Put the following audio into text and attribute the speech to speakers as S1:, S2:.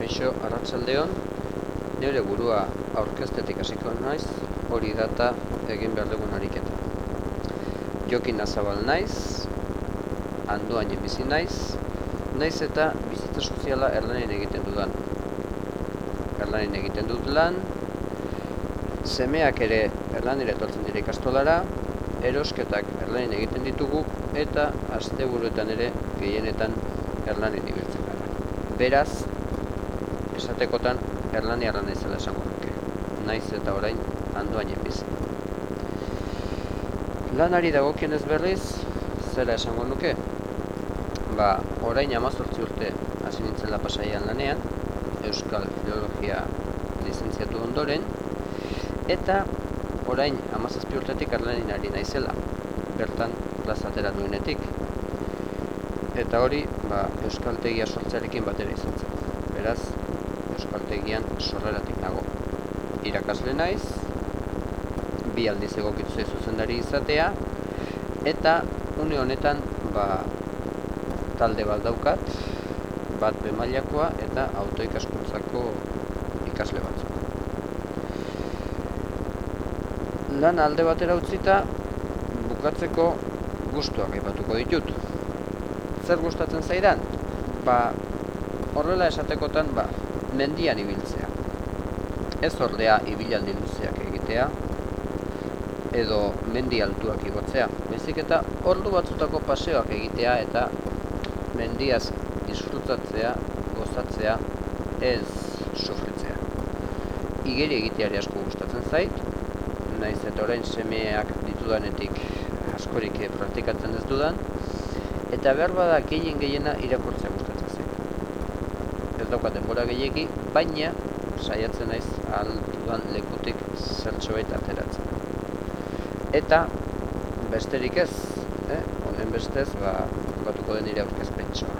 S1: Kaixo, arratsaldeon. Nire burua aurkeztetik hasiko naiz, hori data egin behar dugun ariketa. Jokin azabal naiz, handoain bizi naiz, naiz eta bizitza soziala erlanen egiten dudan. Erlanen egiten dut lan, semeak ere erlanera etortzen dira ikastolara, erosketak erlanen egiten ditugu, eta asteburuetan ere gehienetan erlanen ibiltzen gara. Beraz, esatekotan erlani arra naizela esango nuke. Naiz eta orain handoain bizi. Lanari dagokionez berriz, zera esango nuke? Ba, orain amazortzi urte hasi nintzela pasaian lanean, Euskal Filologia lizentziatu ondoren, eta orain amazazpi urtetik erlanin ari naizela, bertan plazatera duenetik. Eta hori, ba, Euskaltegia sortzearekin batera izan zen. Beraz, Euskaltegian sorreratik nago. Irakasle naiz, bi aldiz egokitu zaizu zuzendari izatea, eta une honetan ba, talde bat daukat, bat bemailakoa eta autoikaskuntzako ikasle batzuk. Lan alde batera utzita, bukatzeko gustuak aipatuko ditut. Zer gustatzen zaidan? Ba, horrela esatekotan, ba, mendian ibiltzea. Ez ordea ibilaldi luzeak egitea, edo mendi altuak igotzea. Bezik eta ordu batzutako paseoak egitea eta mendiaz disfrutatzea, gozatzea, ez sufritzea. Igeri egiteari asko gustatzen zait, naiz eta orain semeak ditudanetik askorik praktikatzen ez dudan, eta behar bada gehien gehiena. Ez daukat denbora gehiegi, baina saiatzen naiz ahal dudan lekutik zertxoet ateratzen. Eta besterik ez, eh? honen bestez, ba, batuko den nire aurkezpentsoa.